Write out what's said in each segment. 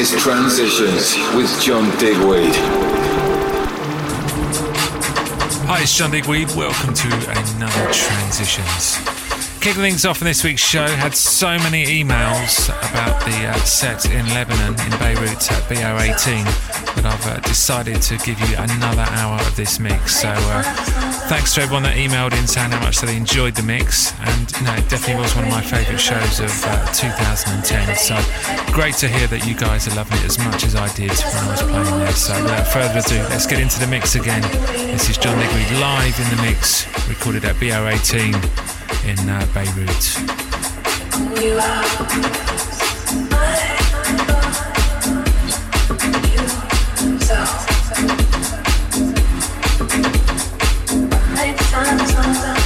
Is Transitions with John Digweed. Hi, it's John Digweed. Welcome to another Transitions. Kicking things off in this week's show, had so many emails about the uh, set in Lebanon, in Beirut at BO18, that I've uh, decided to give you another hour of this mix. So, uh, thanks to everyone that emailed in saying how much they enjoyed the mix. And, it definitely was one of my favourite shows of uh, 2010. So, great to hear that you guys are loving it as much as I did when I was playing there. So, without further ado, let's get into the mix again. This is John Digweed live in the mix, recorded at BO18 in uh, Beirut. Some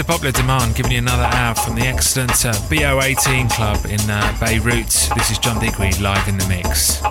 to popular demand, giving you another hour from the excellent uh, BO18 Club in uh, Beirut. This is John Digweed live in the mix.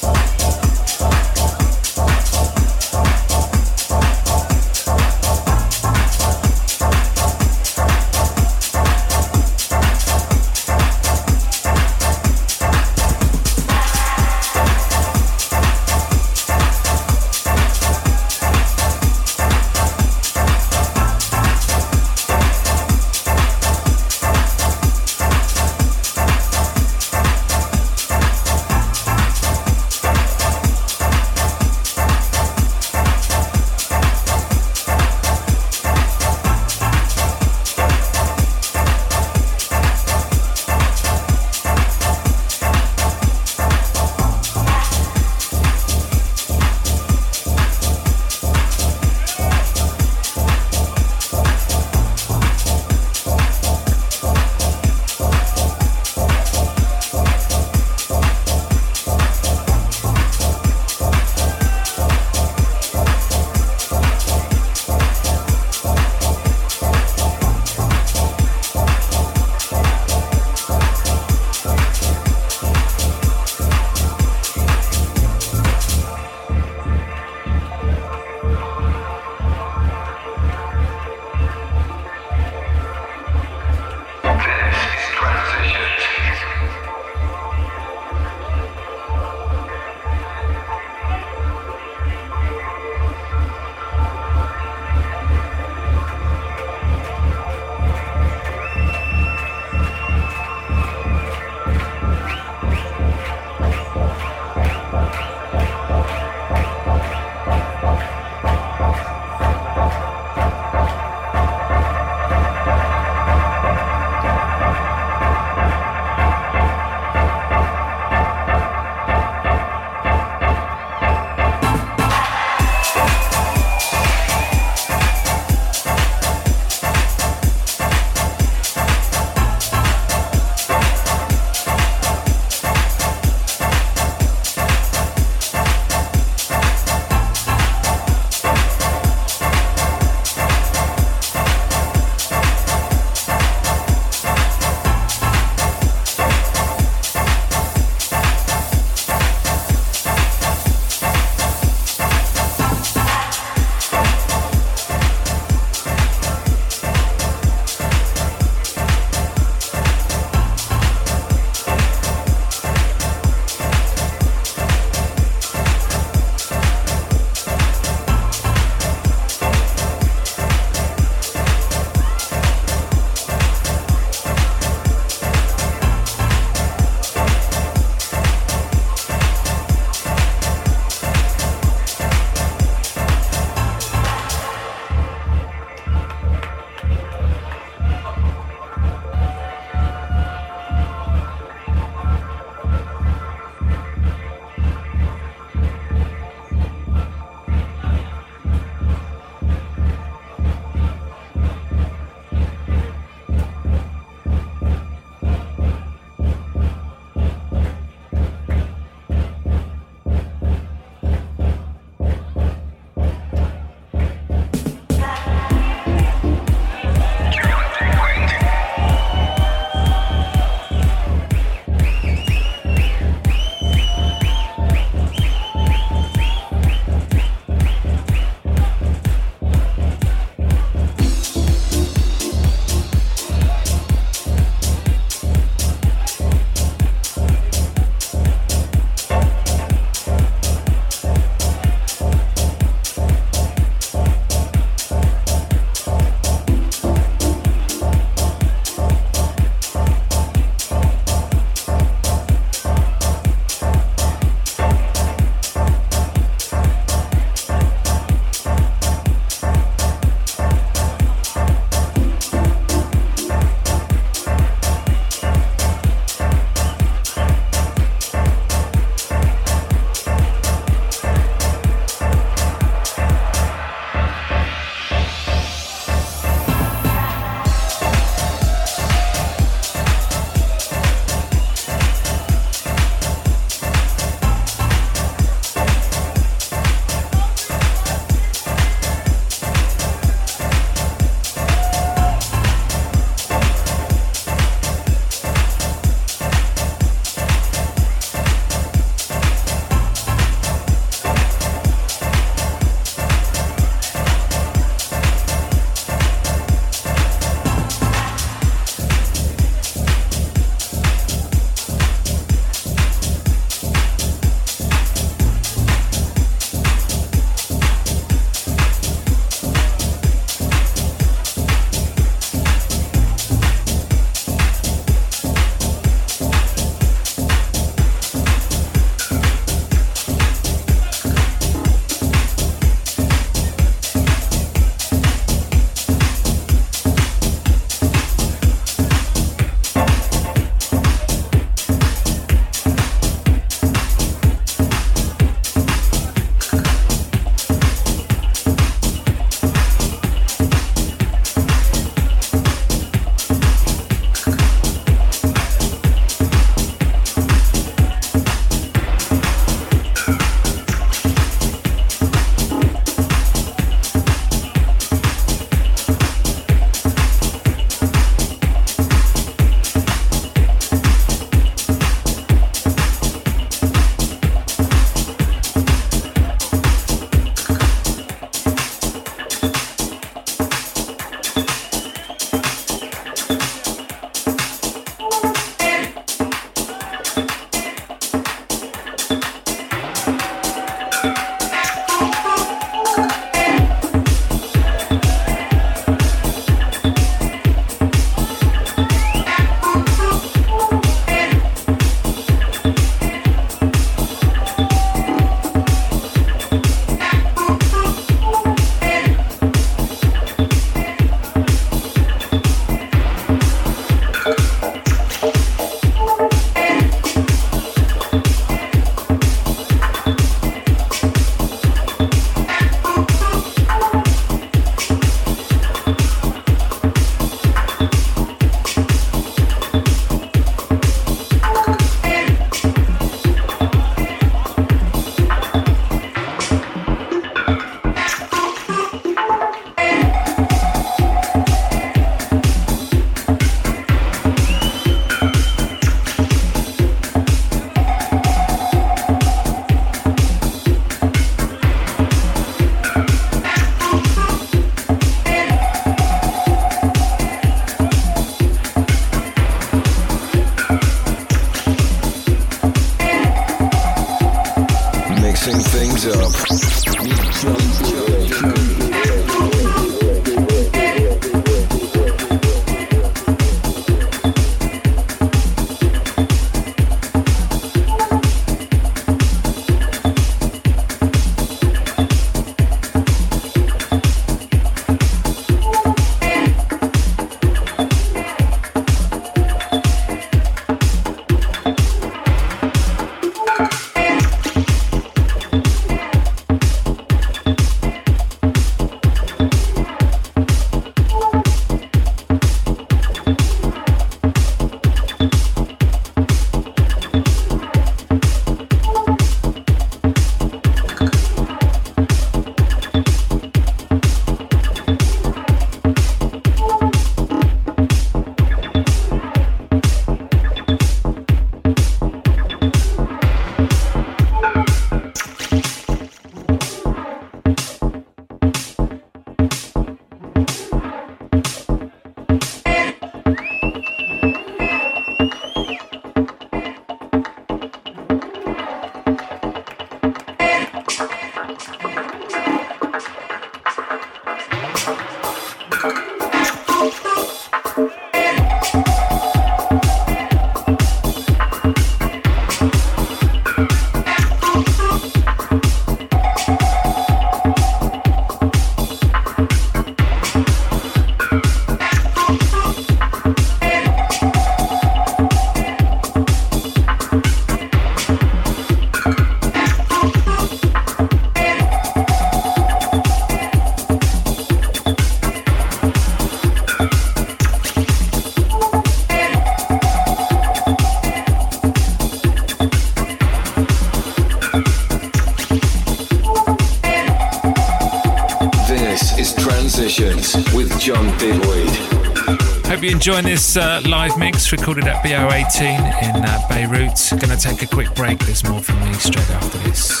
Enjoying this uh, live mix recorded at BO18 in uh, Beirut. Gonna take a quick break. There's more from me straight after this.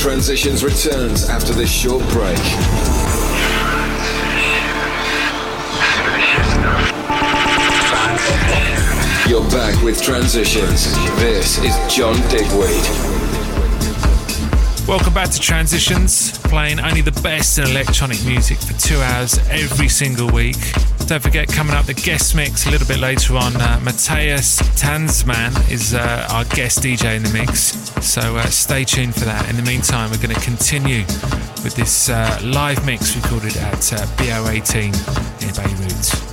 Transitions returns after this short break. You're back with Transitions. This is John Digweed. Welcome back to Transitions, playing only the best in electronic music for two hours every single week. Don't forget, coming up the guest mix a little bit later on, uh, Matthias Tanzmann is uh, our guest DJ in the mix. So uh, stay tuned for that. In the meantime, we're going to continue with this uh, live mix recorded at uh, BO18 in Beirut.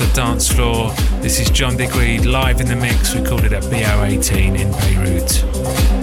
The dance floor. This is John Digweed live in the mix. It at BO18 in Beirut.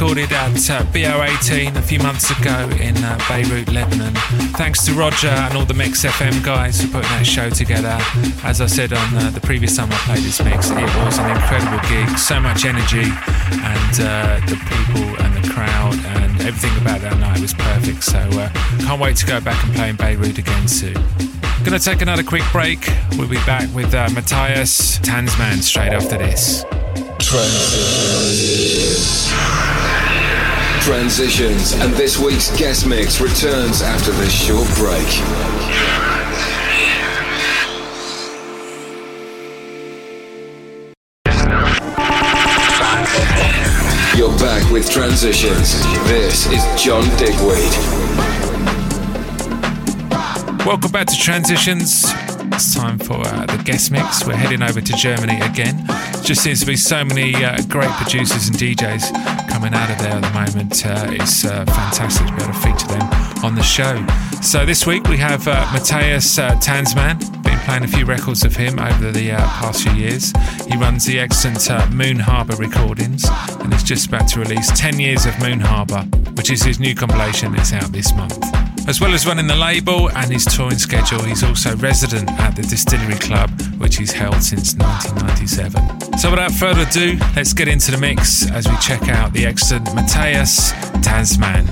Recorded at uh, BO18 a few months ago in uh, Beirut, Lebanon. Thanks to Roger and all the Mix FM guys for putting that show together. As I said on uh, the previous time I played this mix, it was an incredible gig, so much energy, and uh, the people and the crowd and everything about that night was perfect. So uh, can't wait to go back and play in Beirut again soon. Gonna take another quick break. We'll be back with uh, Matthias Tanzmann straight after this. Transitions. Transitions, and this week's guest mix returns after this short break. You're back with Transitions. This is John Digweed. Welcome back to Transitions. It's time for uh, the guest mix. We're heading over to Germany again. Just seems to be so many uh, great producers and DJs coming out of there at the moment. Uh, it's uh, fantastic to be able to feature them on the show. So this week we have uh, Matthias uh. Been playing a few records of him over the past few years. He runs the excellent Moon Harbour Recordings and is just about to release 10 Years of Moon Harbour, which is his new compilation that's out this month. As well as running the label and his touring schedule, he's also resident at the Distillery Club, which he's held since 1997. So without further ado, let's get into the mix as we check out the excellent Matthias Tanzmann.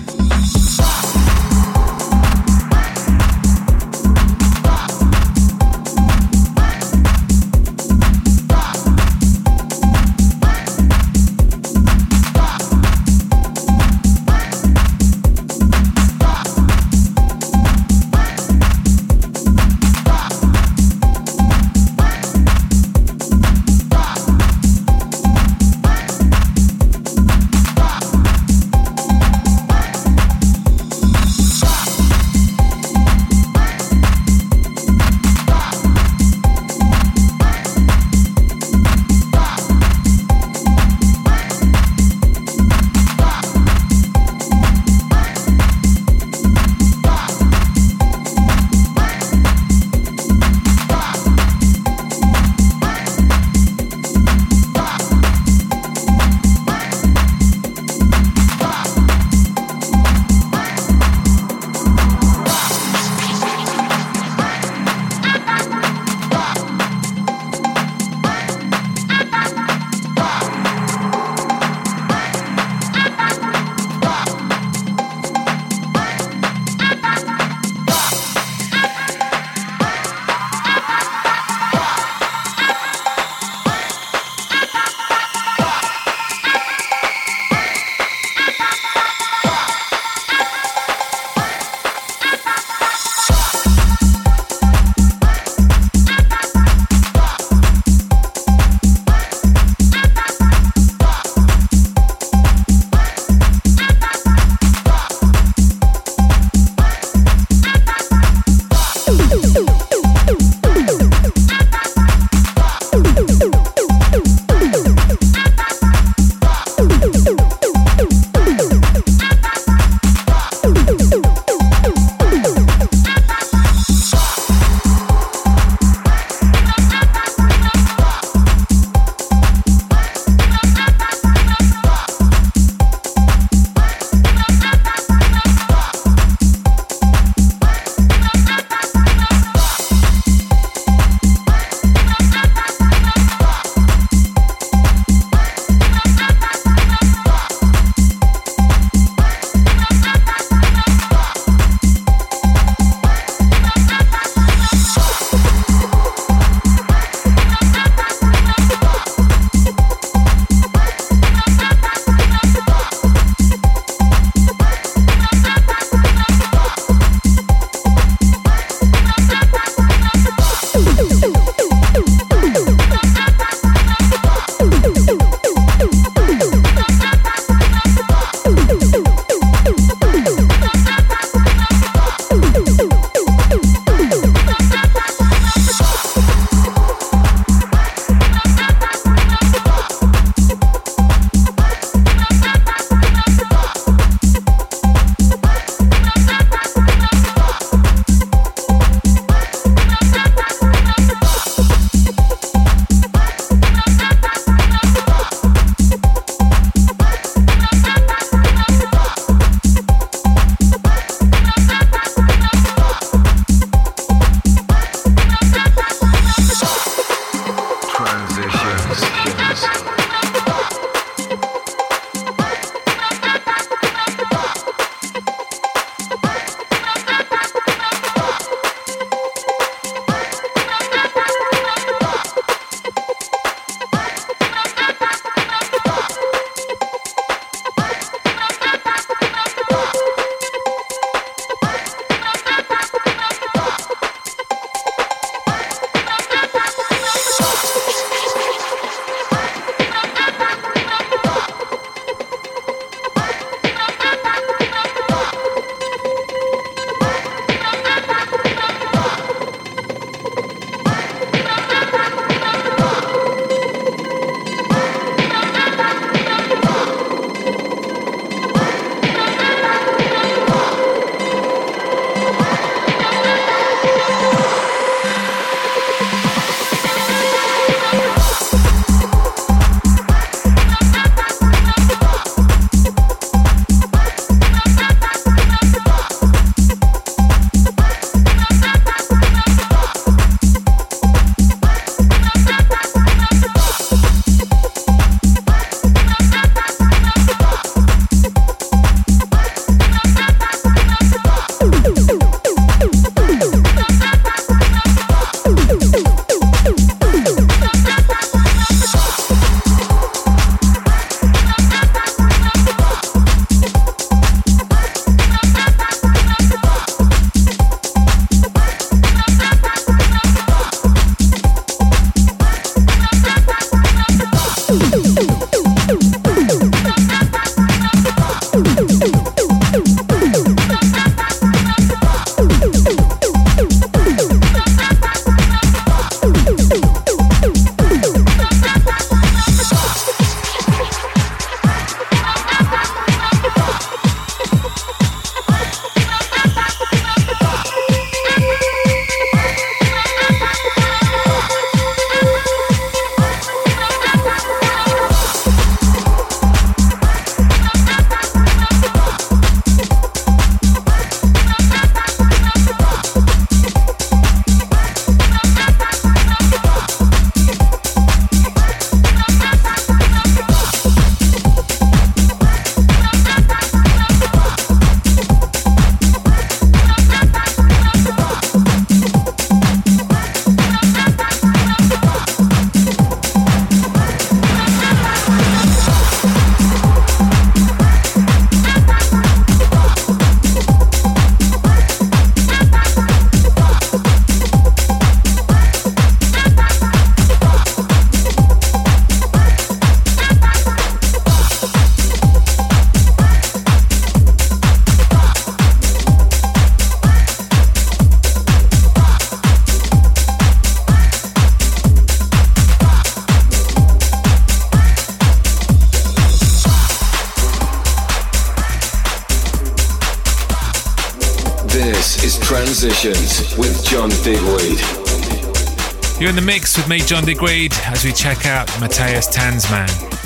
Me, John Digweed, as we check out Matthias Tanzmann.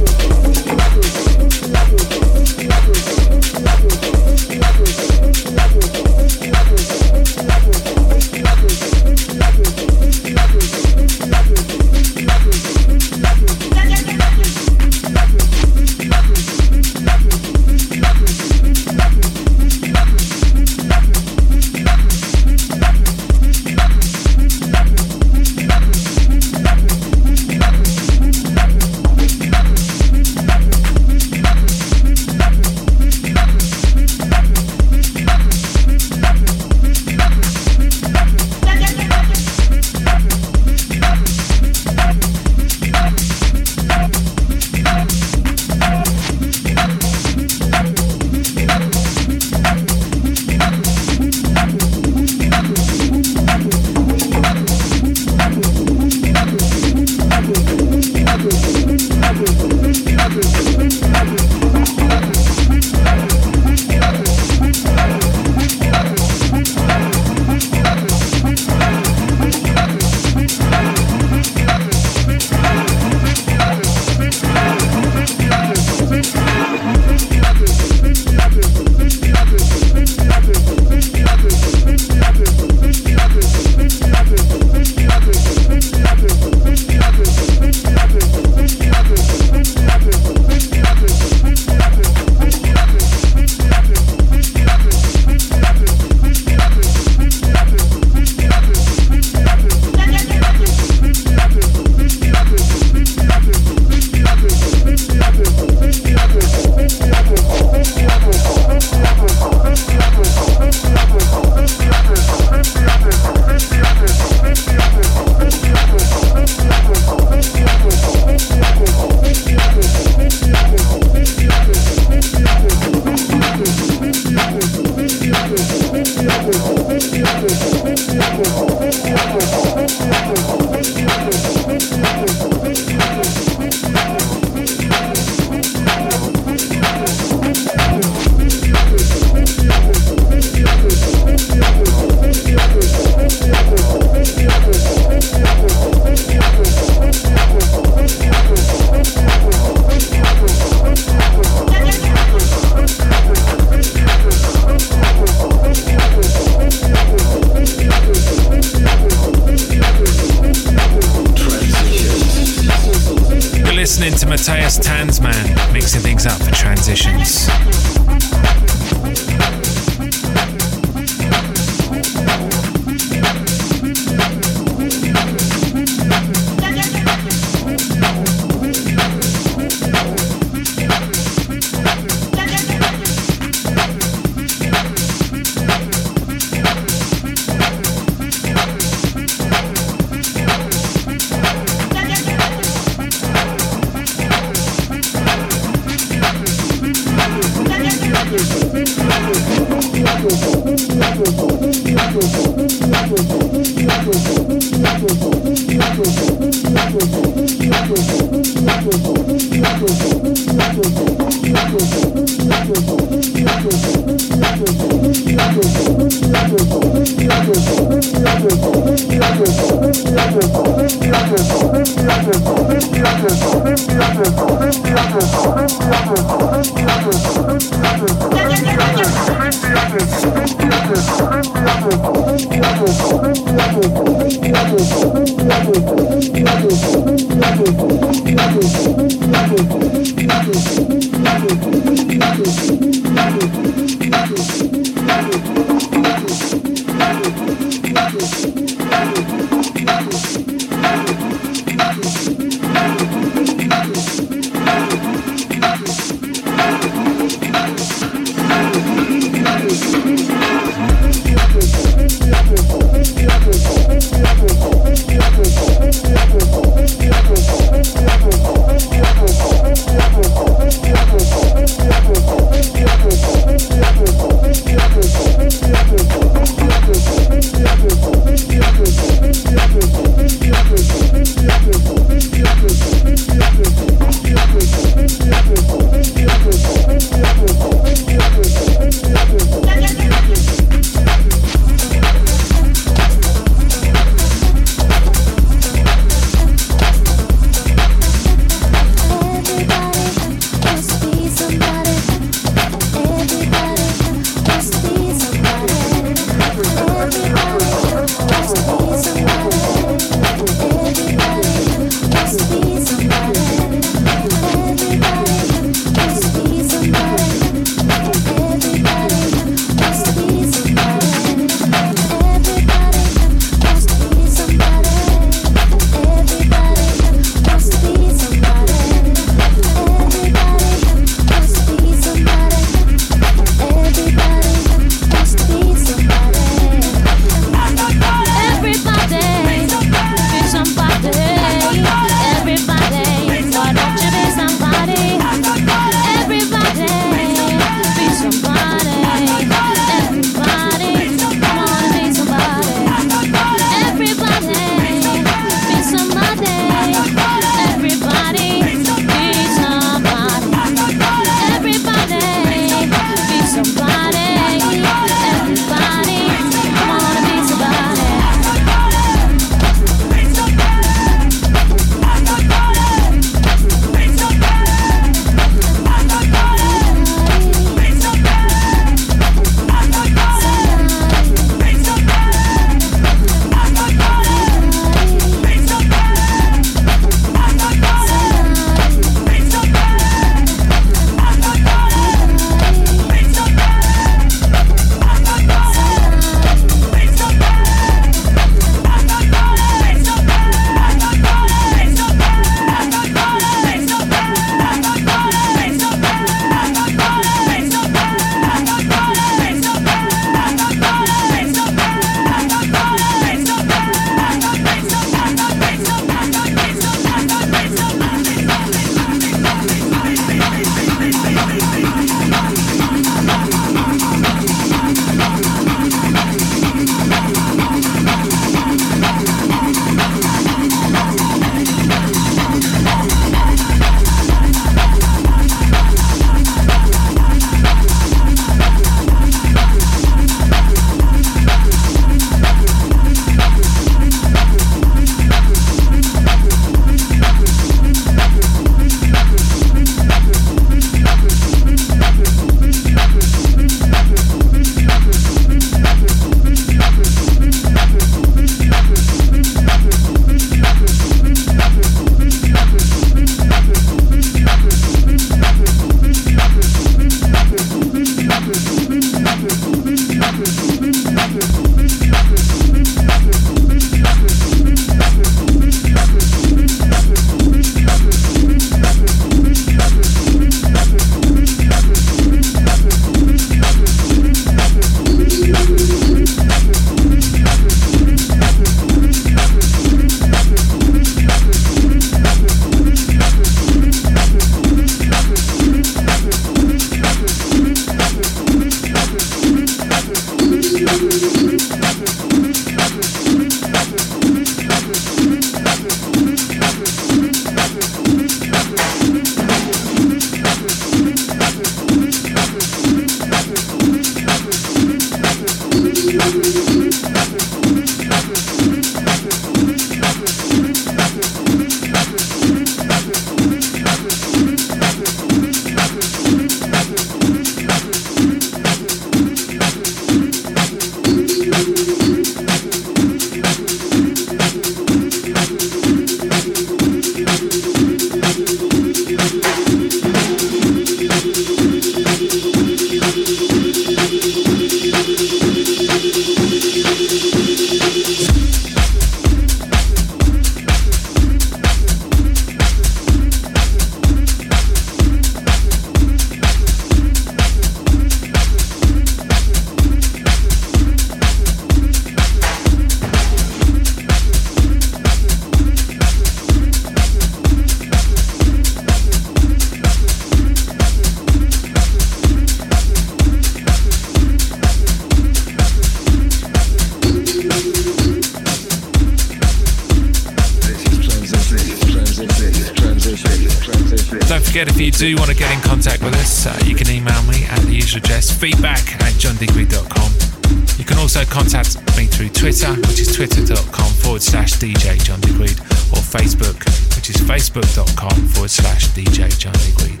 You can also contact me through Twitter, which is twitter.com forward slash DJ John Digweed, or Facebook, which is facebook.com forward slash DJ John Digweed.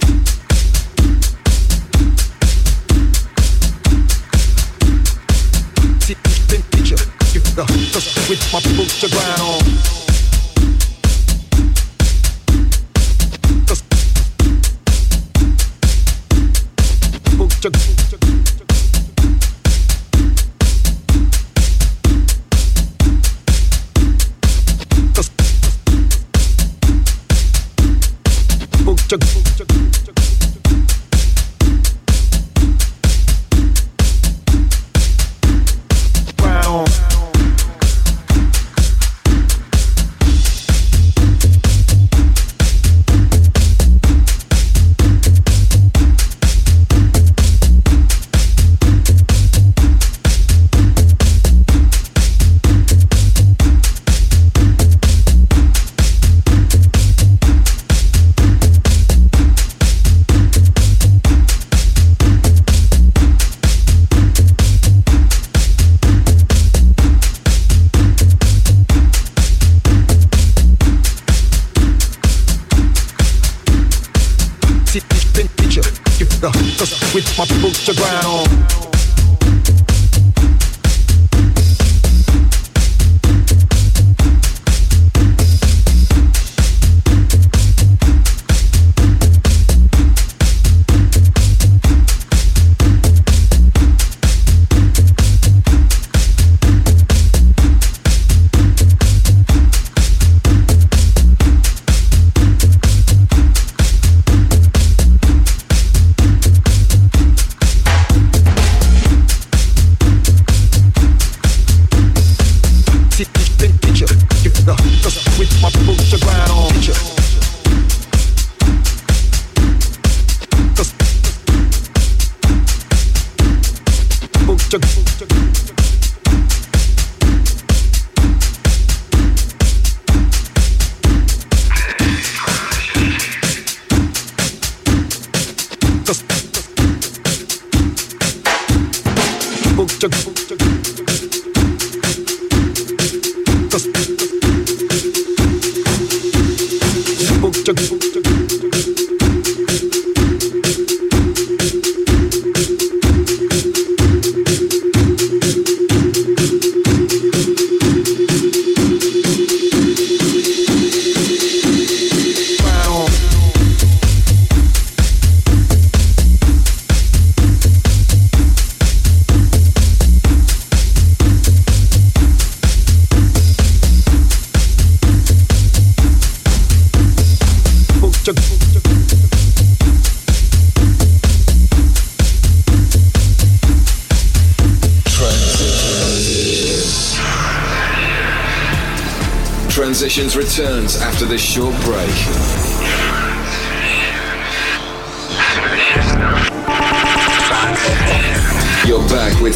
with my boots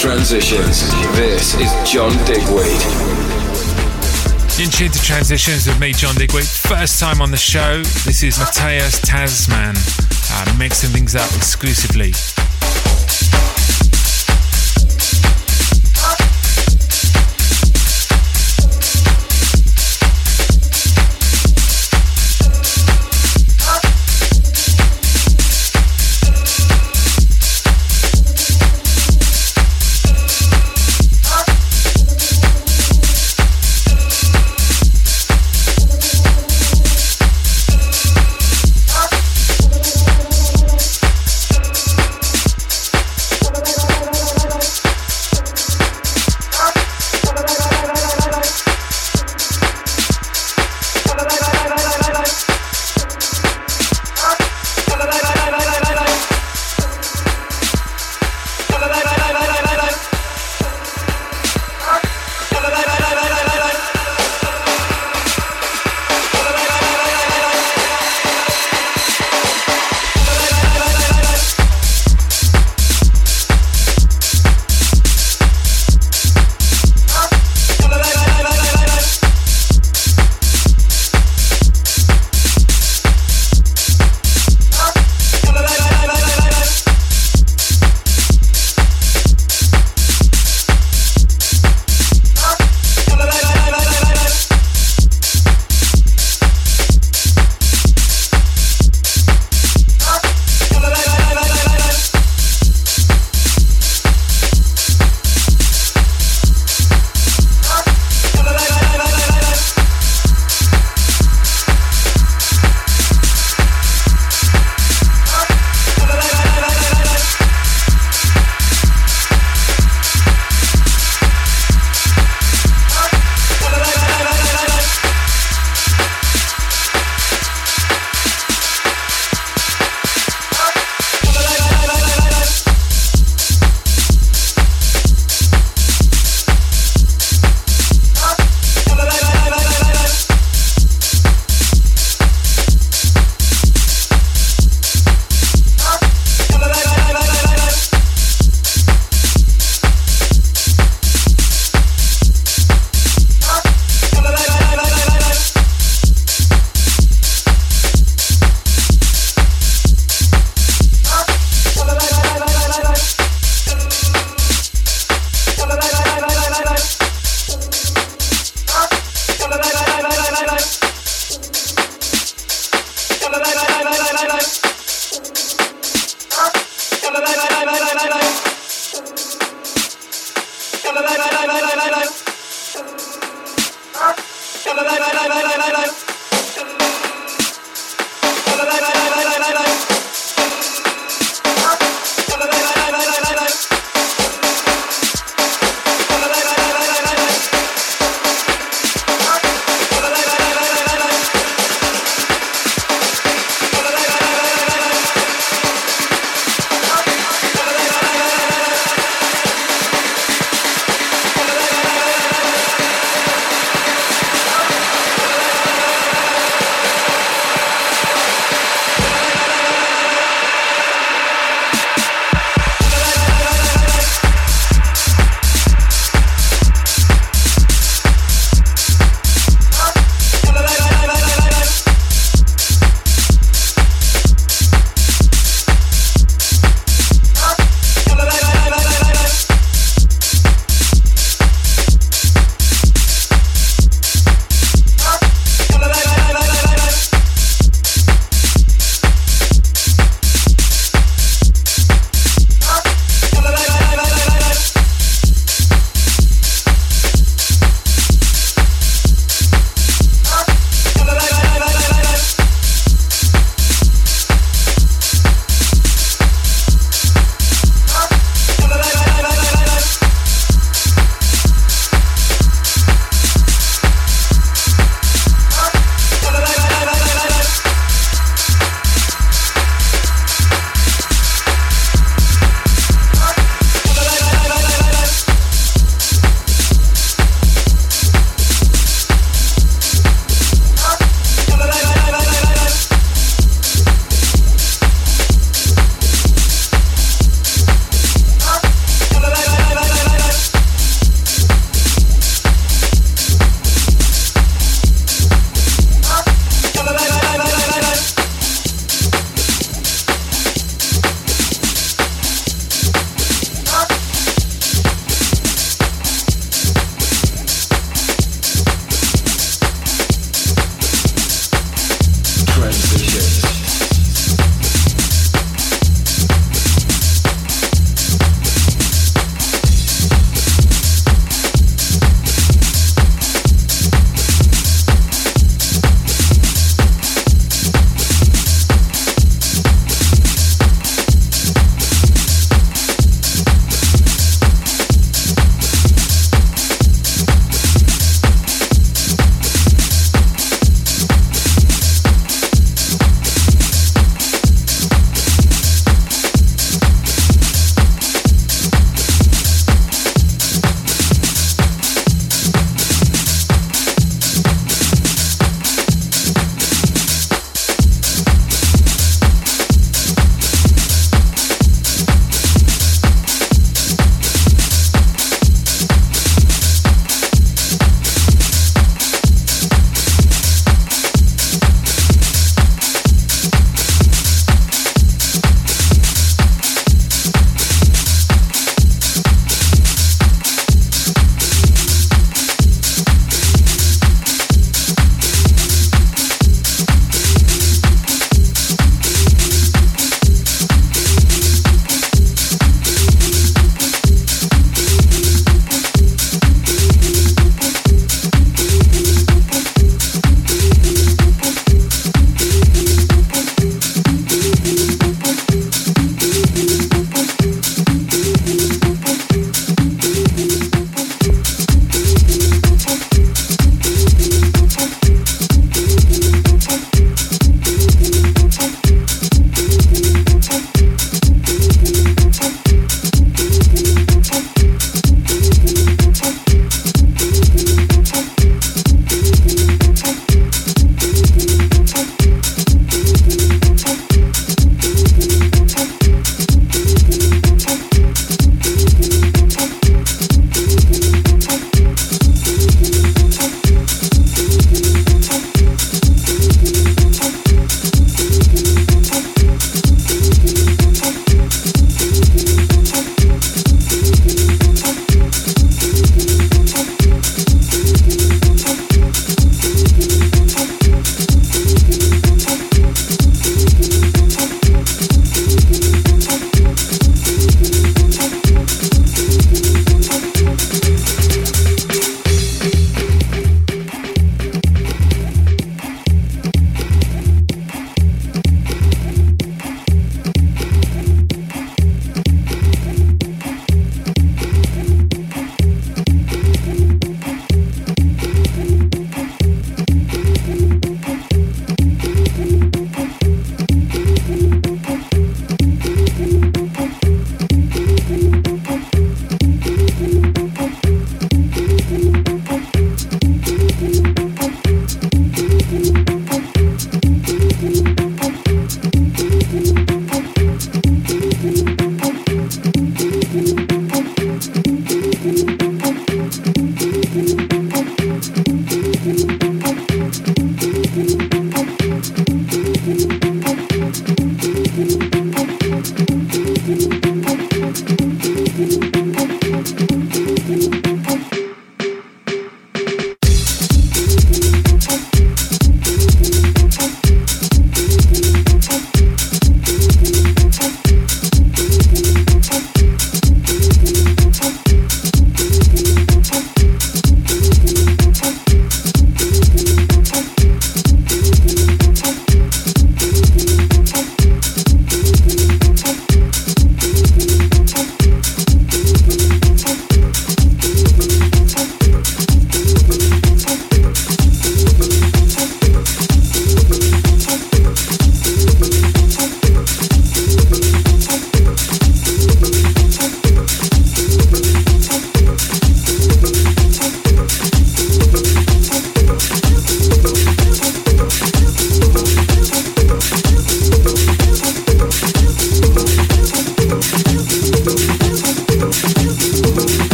Transitions. This is John Digweed. In tune to Transitions with me, John Digweed. First time on the show, this is Matthias Tanzmann, uh, mixing things up exclusively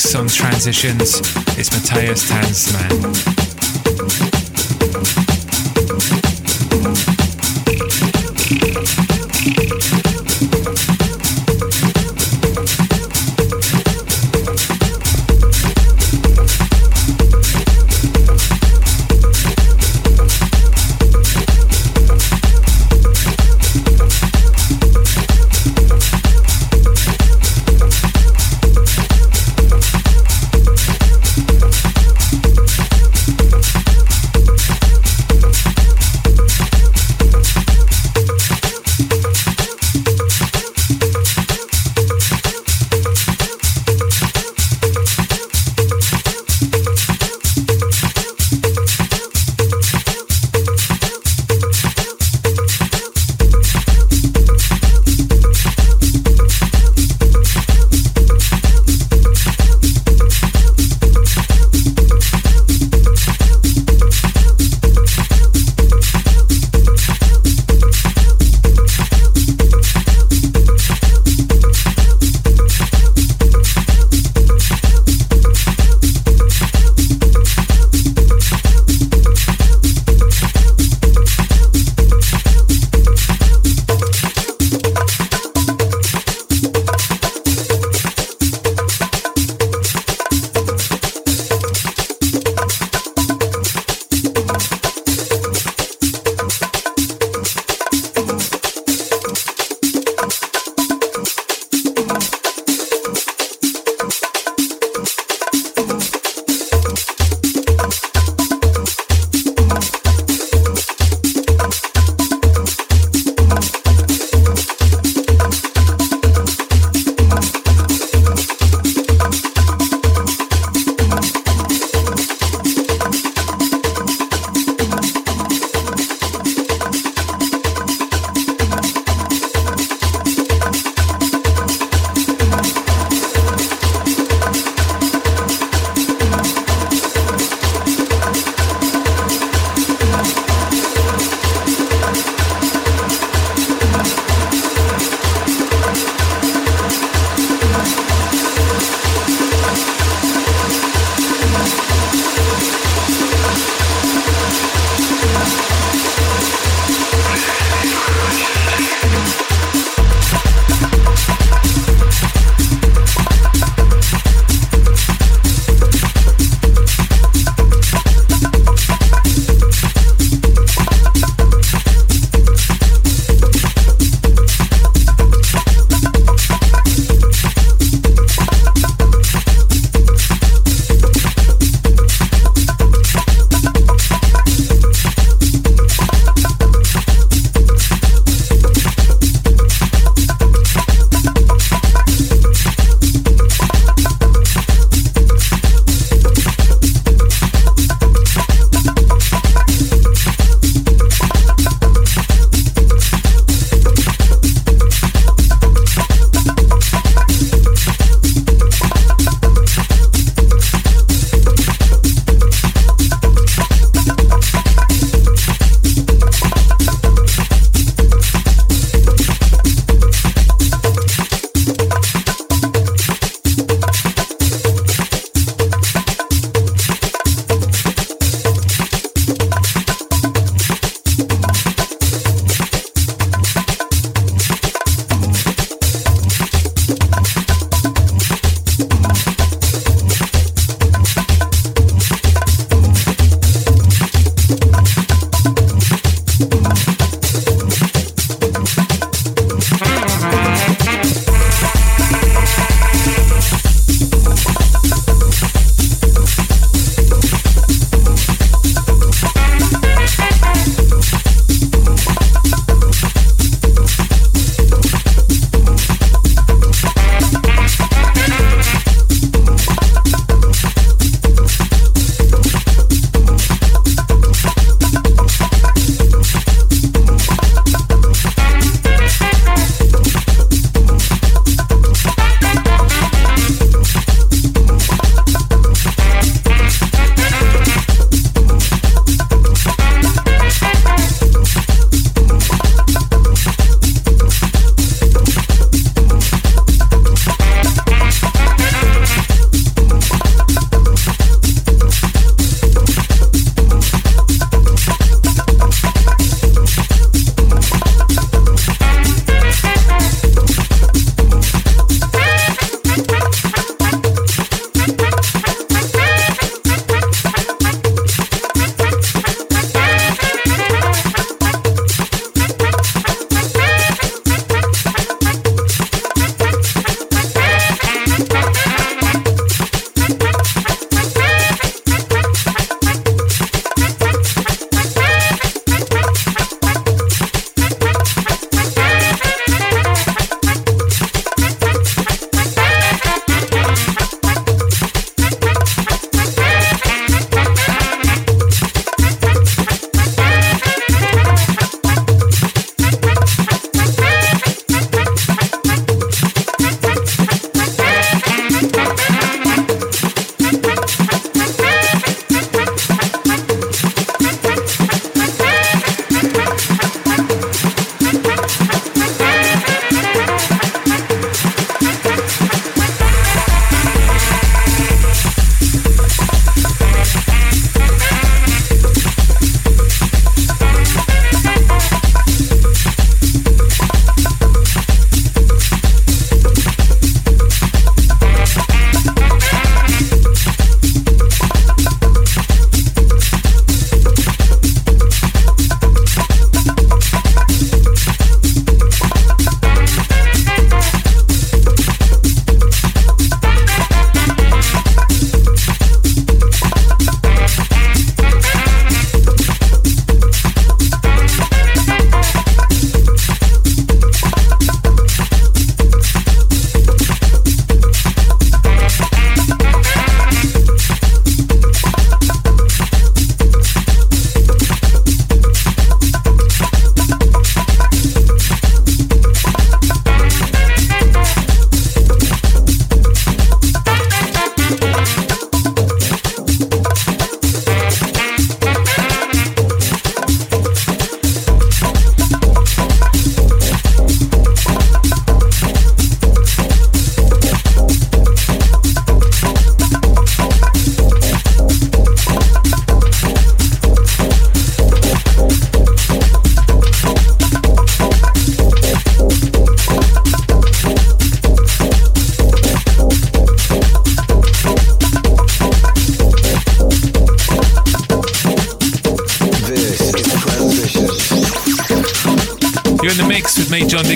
mix on Transitions. It's Matthias Tanzmann.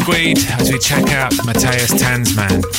Digweed, as we check out Matthias Tanzmann.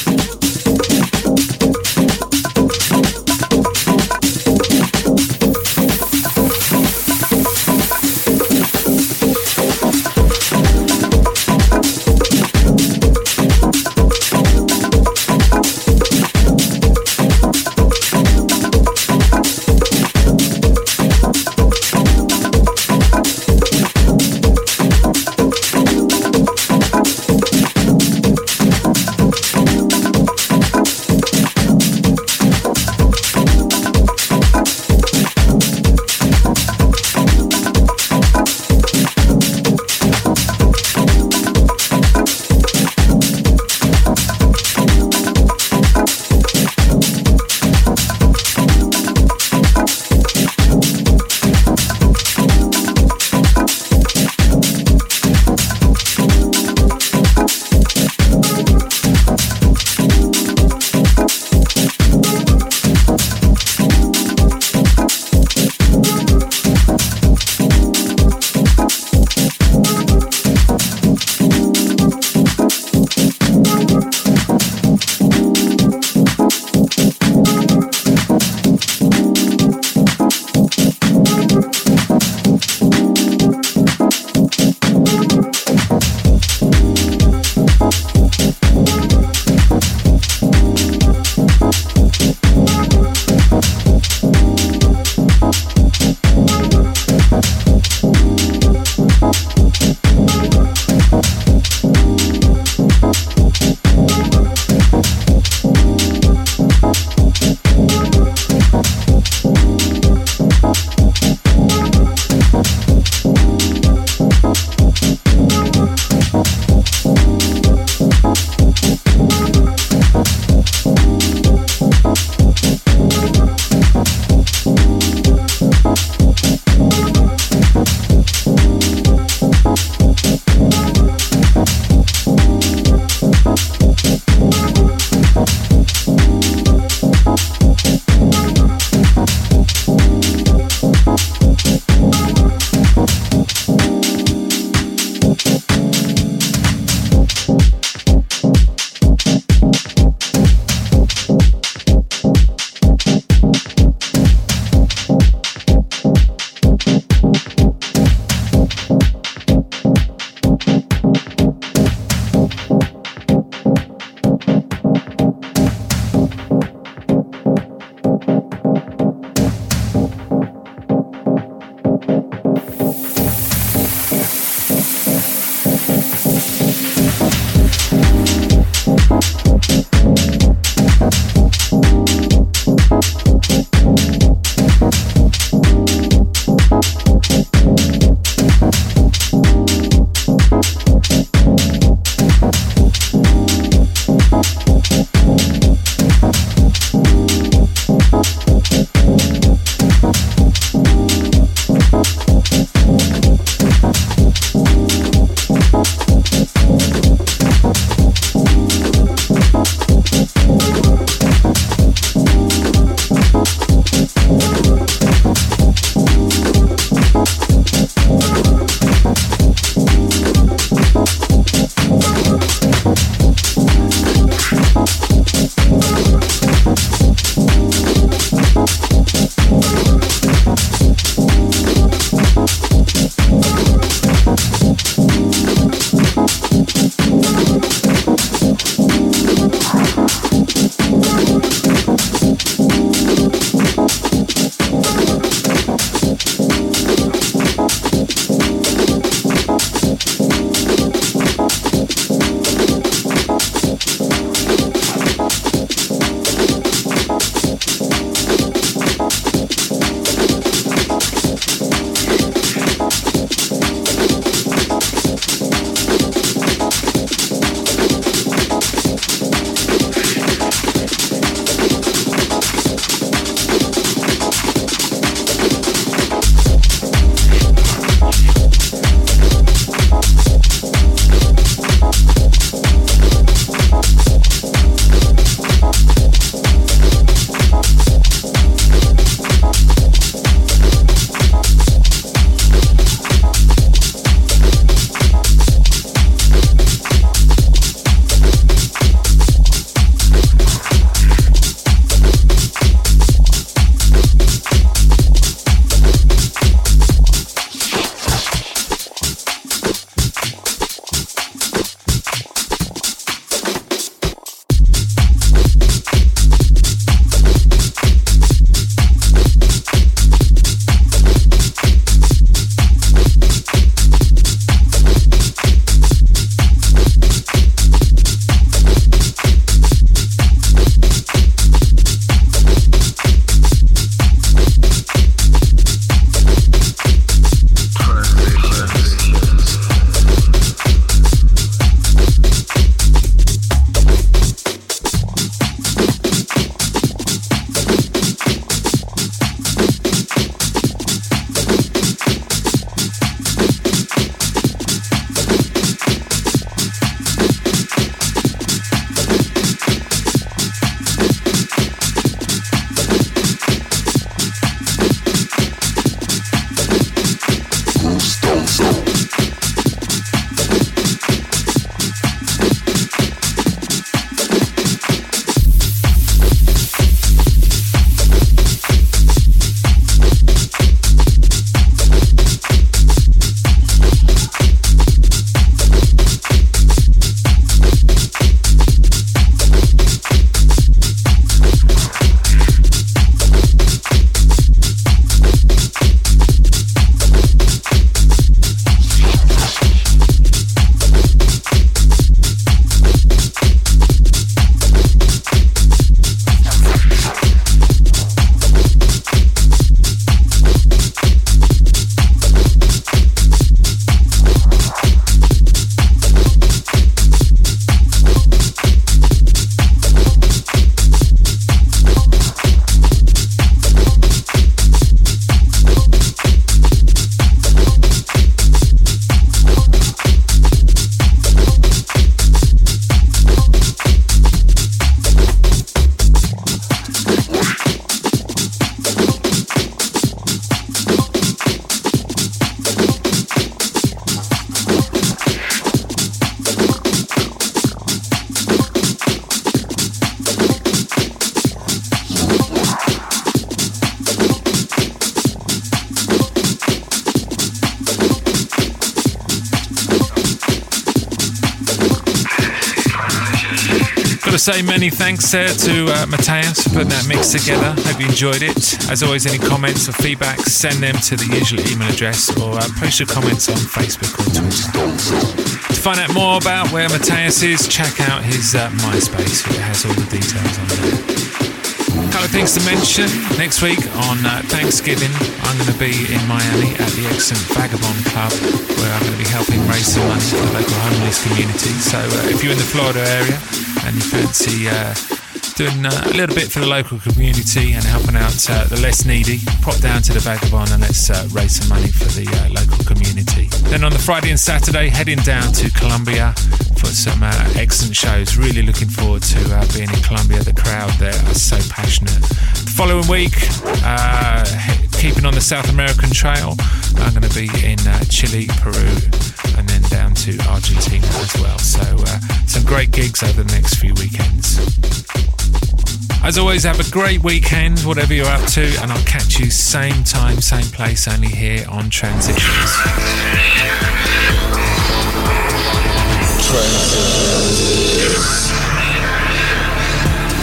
Say many thanks there to uh, Matthias for putting that mix together. Hope you enjoyed it. As always, any comments or feedback, send them to the usual email address or uh, post your comments on Facebook or Twitter. To find out more about where Matthias is, check out his uh, MySpace, it has all the details on there. A couple of things to mention. Next week on uh, Thanksgiving, I'm going to be in Miami at the excellent Vagabond Club, where I'm going to be helping raise some money for the local homeless community. So uh, if you're in the Florida area and you fancy uh, doing uh, a little bit for the local community and helping out uh, the less needy, pop down to the Vagabond and let's uh, raise some money for the uh, local community. Then on the Friday and Saturday, heading down to Colombia for some uh, excellent shows. Really looking forward to uh, being in Colombia. The crowd there are so passionate. The following week, keeping on the South American trail, I'm going to be in Chile, Peru, down to Argentina as well. So uh, some great gigs over the next few weekends. As always, have a great weekend, whatever you're up to, and I'll catch you same time, same place, only here on Transitions.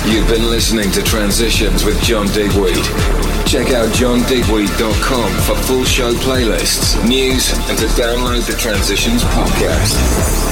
You've been listening to Transitions with John Digweed. Check out johndigweed.com for full show playlists, news, and to download the Transitions podcast.